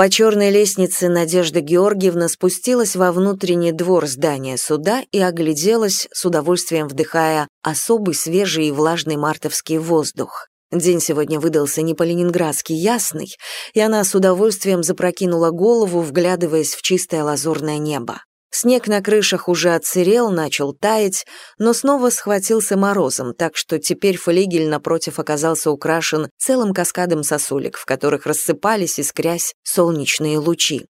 По черной лестнице Надежда Георгиевна спустилась во внутренний двор здания суда и огляделась, с удовольствием вдыхая особый свежий и влажный мартовский воздух. День сегодня выдался не по-ленинградски ясный, и она с удовольствием запрокинула голову, вглядываясь в чистое лазурное небо. Снег на крышах уже отсырел, начал таять, но снова схватился морозом, так что теперь флигель напротив оказался украшен целым каскадом сосулек, в которых рассыпались, искрясь, солнечные лучи.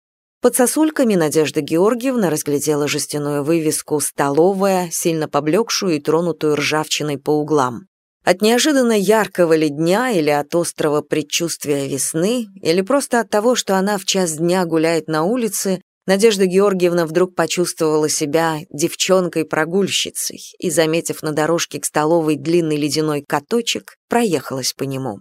Под сосульками Надежда Георгиевна разглядела жестяную вывеску «Столовая», сильно поблекшую и тронутую ржавчиной по углам. От неожиданно яркого ли дня или от острого предчувствия весны, или просто от того, что она в час дня гуляет на улице, Надежда Георгиевна вдруг почувствовала себя девчонкой-прогульщицей и, заметив на дорожке к столовой длинный ледяной каточек, проехалась по нему.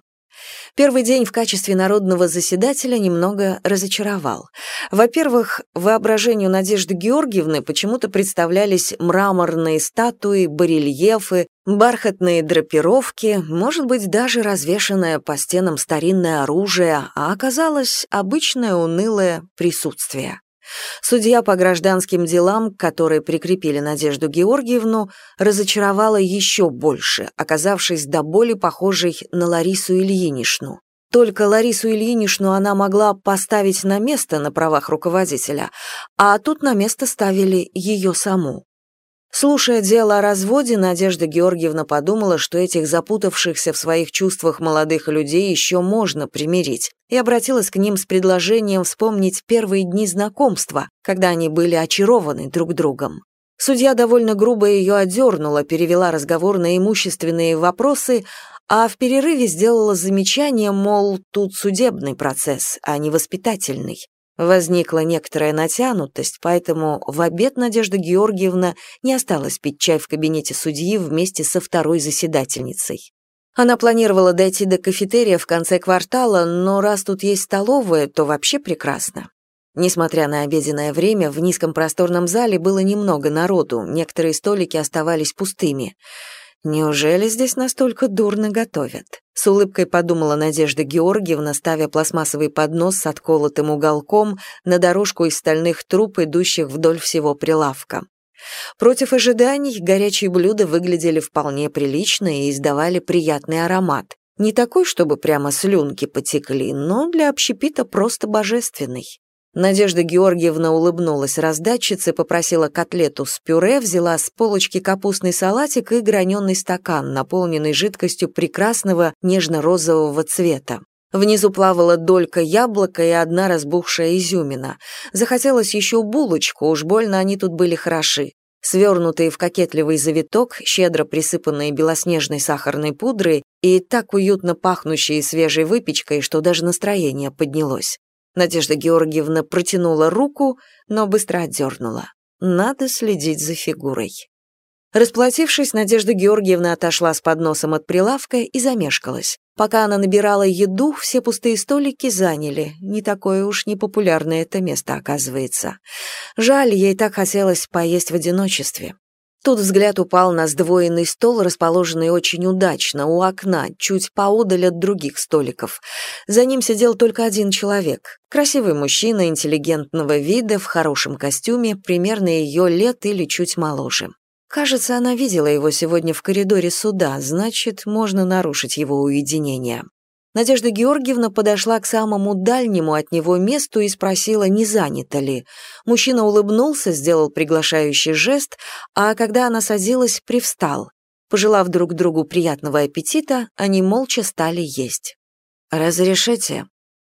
Первый день в качестве народного заседателя немного разочаровал. Во-первых, воображению Надежды Георгиевны почему-то представлялись мраморные статуи, барельефы, бархатные драпировки, может быть, даже развешанное по стенам старинное оружие, а оказалось обычное унылое присутствие. Судья по гражданским делам, которые прикрепили Надежду Георгиевну, разочаровала еще больше, оказавшись до боли похожей на Ларису Ильинишну. Только Ларису Ильинишну она могла поставить на место на правах руководителя, а тут на место ставили ее саму. Слушая дело о разводе, Надежда Георгиевна подумала, что этих запутавшихся в своих чувствах молодых людей еще можно примирить, и обратилась к ним с предложением вспомнить первые дни знакомства, когда они были очарованы друг другом. Судья довольно грубо ее одернула, перевела разговор на имущественные вопросы, а в перерыве сделала замечание, мол, тут судебный процесс, а не воспитательный. Возникла некоторая натянутость, поэтому в обед Надежда Георгиевна не осталась пить чай в кабинете судьи вместе со второй заседательницей. Она планировала дойти до кафетерия в конце квартала, но раз тут есть столовая, то вообще прекрасно. Несмотря на обеденное время, в низком просторном зале было немного народу, некоторые столики оставались пустыми. Неужели здесь настолько дурно готовят? С улыбкой подумала Надежда Георгиевна, ставя пластмассовый поднос с отколотым уголком на дорожку из стальных труб, идущих вдоль всего прилавка. Против ожиданий горячие блюда выглядели вполне прилично и издавали приятный аромат. Не такой, чтобы прямо слюнки потекли, но для общепита просто божественный. Надежда Георгиевна улыбнулась раздатчице, попросила котлету с пюре, взяла с полочки капустный салатик и граненый стакан, наполненный жидкостью прекрасного нежно-розового цвета. Внизу плавала долька яблока и одна разбухшая изюмина. Захотелось еще булочку, уж больно они тут были хороши. Свернутые в кокетливый завиток, щедро присыпанные белоснежной сахарной пудрой и так уютно пахнущие свежей выпечкой, что даже настроение поднялось. Надежда Георгиевна протянула руку, но быстро отдернула. Надо следить за фигурой. Расплатившись, Надежда Георгиевна отошла с подносом от прилавка и замешкалась. Пока она набирала еду, все пустые столики заняли. Не такое уж непопулярное это место, оказывается. Жаль, ей так хотелось поесть в одиночестве. Тут взгляд упал на сдвоенный стол, расположенный очень удачно, у окна, чуть поодаль от других столиков. За ним сидел только один человек. Красивый мужчина интеллигентного вида, в хорошем костюме, примерно ее лет или чуть моложе. Кажется, она видела его сегодня в коридоре суда, значит, можно нарушить его уединение. Надежда Георгиевна подошла к самому дальнему от него месту и спросила, не занято ли. Мужчина улыбнулся, сделал приглашающий жест, а когда она садилась, привстал. Пожелав друг другу приятного аппетита, они молча стали есть. «Разрешите?»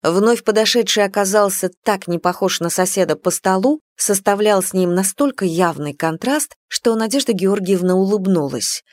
Вновь подошедший оказался так не похож на соседа по столу, составлял с ним настолько явный контраст, что Надежда Георгиевна улыбнулась.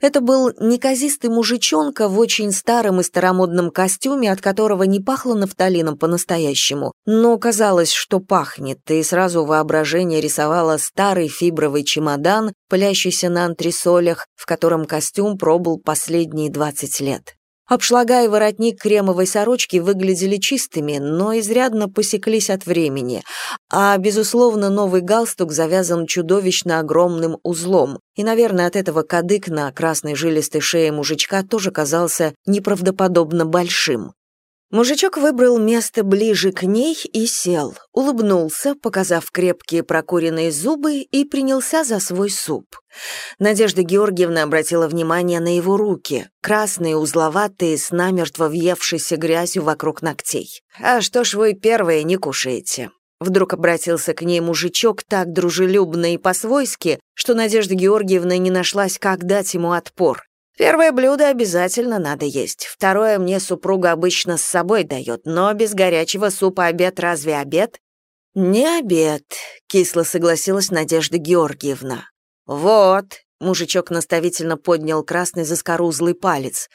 Это был неказистый мужичонка в очень старом и старомодном костюме, от которого не пахло нафталином по-настоящему, но казалось, что пахнет, и сразу воображение рисовало старый фибровый чемодан, пылящийся на антресолях, в котором костюм пробыл последние 20 лет. Обшлага и воротник кремовой сорочки выглядели чистыми, но изрядно посеклись от времени, а, безусловно, новый галстук завязан чудовищно огромным узлом, и, наверное, от этого кадык на красной жилистой шее мужичка тоже казался неправдоподобно большим. Мужичок выбрал место ближе к ней и сел, улыбнулся, показав крепкие прокуренные зубы, и принялся за свой суп. Надежда Георгиевна обратила внимание на его руки, красные, узловатые, с намертво въевшейся грязью вокруг ногтей. «А что ж вы первые не кушаете?» Вдруг обратился к ней мужичок так дружелюбно и по-свойски, что Надежда Георгиевна не нашлась, как дать ему отпор. Первое блюдо обязательно надо есть. Второе мне супруга обычно с собой дает, но без горячего супа обед разве обед? Не обед, кисло согласилась Надежда Георгиевна. Вот, мужичок наставительно поднял красный заскорузлый палец.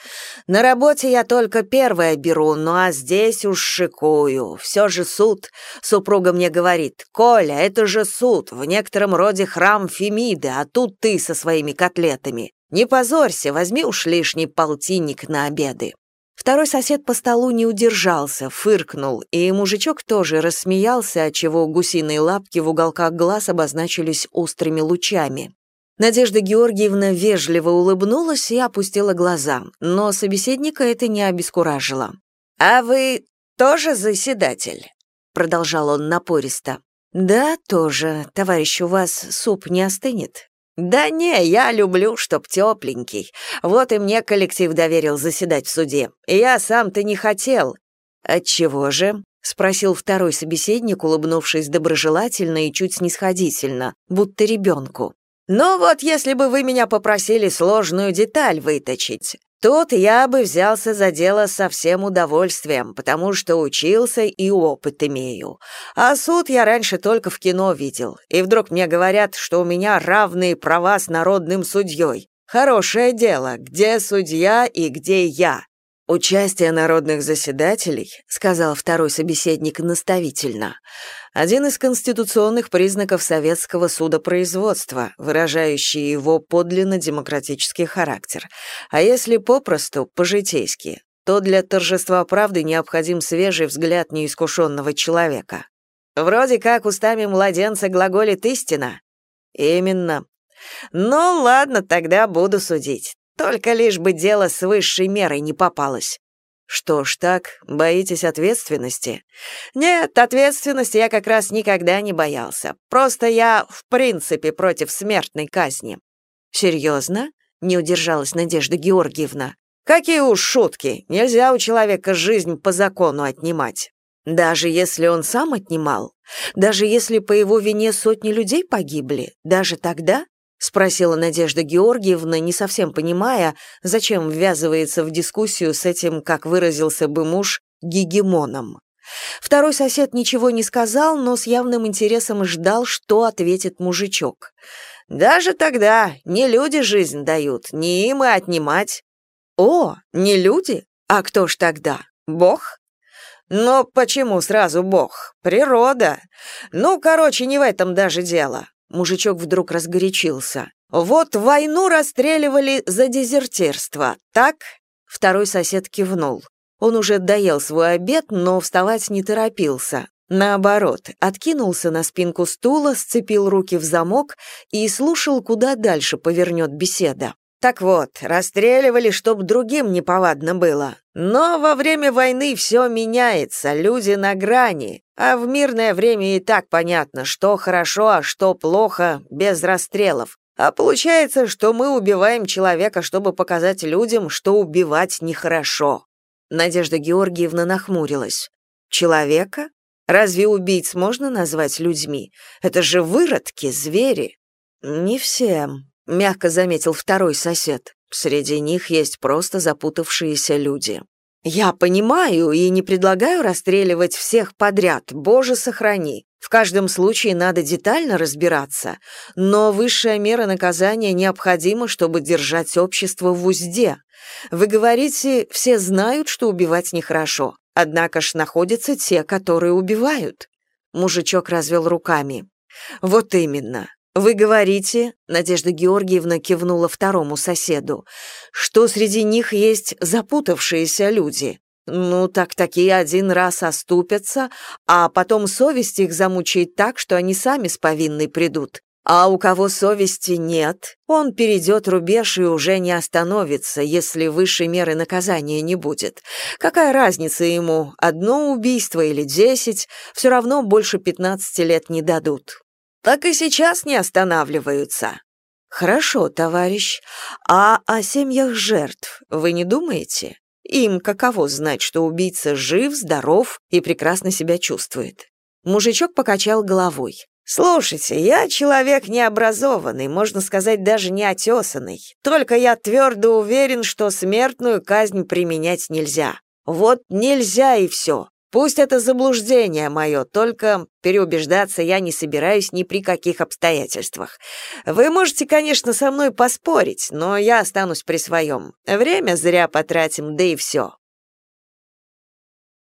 На работе я только первое беру, ну а здесь уж шикую. Все же суд. Супруга мне говорит, Коля, это же суд, в некотором роде храм Фемиды, а тут ты со своими котлетами. Не позорься, возьми уж лишний полтинник на обеды. Второй сосед по столу не удержался, фыркнул, и мужичок тоже рассмеялся, отчего гусиные лапки в уголках глаз обозначились острыми лучами. Надежда Георгиевна вежливо улыбнулась и опустила глаза, но собеседника это не обескуражило. «А вы тоже заседатель?» — продолжал он напористо. «Да, тоже. Товарищ, у вас суп не остынет?» «Да не, я люблю, чтоб тепленький. Вот и мне коллектив доверил заседать в суде. Я сам-то не хотел». «Отчего же?» — спросил второй собеседник, улыбнувшись доброжелательно и чуть снисходительно, будто ребенку. «Ну вот, если бы вы меня попросили сложную деталь выточить, Тут я бы взялся за дело со всем удовольствием, потому что учился и опыт имею. А суд я раньше только в кино видел, и вдруг мне говорят, что у меня равные права с народным судьей. Хорошее дело, где судья и где я. «Участие народных заседателей», — сказал второй собеседник наставительно, «один из конституционных признаков советского судопроизводства, выражающий его подлинно демократический характер. А если попросту, по-житейски, то для торжества правды необходим свежий взгляд неискушенного человека. Вроде как устами младенца глаголит истина. Именно. Ну ладно, тогда буду судить. Только лишь бы дело с высшей мерой не попалось. Что ж так, боитесь ответственности? Нет, ответственности я как раз никогда не боялся. Просто я в принципе против смертной казни. Серьезно? Не удержалась Надежда Георгиевна. Какие уж шутки. Нельзя у человека жизнь по закону отнимать. Даже если он сам отнимал? Даже если по его вине сотни людей погибли? Даже тогда? — спросила Надежда Георгиевна, не совсем понимая, зачем ввязывается в дискуссию с этим, как выразился бы муж, гегемоном. Второй сосед ничего не сказал, но с явным интересом ждал, что ответит мужичок. «Даже тогда не люди жизнь дают, не им и отнимать». «О, не люди? А кто ж тогда? Бог?» «Но почему сразу Бог? Природа. Ну, короче, не в этом даже дело. Мужичок вдруг разгорячился. «Вот войну расстреливали за дезертирство, так?» Второй сосед кивнул. Он уже доел свой обед, но вставать не торопился. Наоборот, откинулся на спинку стула, сцепил руки в замок и слушал, куда дальше повернет беседа. Так вот, расстреливали, чтоб другим неповадно было. Но во время войны все меняется, люди на грани, а в мирное время и так понятно, что хорошо, а что плохо, без расстрелов. А получается, что мы убиваем человека, чтобы показать людям, что убивать нехорошо. Надежда Георгиевна нахмурилась. Человека? Разве убийц можно назвать людьми? Это же выродки, звери. Не всем, мягко заметил второй сосед. Среди них есть просто запутавшиеся люди. Я понимаю и не предлагаю расстреливать всех подряд, боже сохрани. В каждом случае надо детально разбираться, но высшая мера наказания необходима, чтобы держать общество в узде. Вы говорите, все знают, что убивать нехорошо, однако ж находятся те, которые убивают. Мужичок развел руками. Вот именно. «Вы говорите», — Надежда Георгиевна кивнула второму соседу, «что среди них есть запутавшиеся люди. Ну, так такие один раз оступятся, а потом совесть их замучает так, что они сами с повинной придут. А у кого совести нет, он перейдет рубеж и уже не остановится, если высшей меры наказания не будет. Какая разница ему, одно убийство или десять, все равно больше пятнадцати лет не дадут. Так и сейчас не останавливаются. Хорошо, товарищ. А о семьях жертв вы не думаете? Им каково знать, что убийца жив, здоров и прекрасно себя чувствует? Мужичок покачал головой. «Слушайте, я человек необразованный, можно сказать, даже неотесанный. Только я твердо уверен, что смертную казнь применять нельзя. Вот нельзя и все. Пусть это заблуждение мое, только переубеждаться я не собираюсь ни при каких обстоятельствах. Вы можете, конечно, со мной поспорить, но я останусь при своем. Время зря потратим, да и все.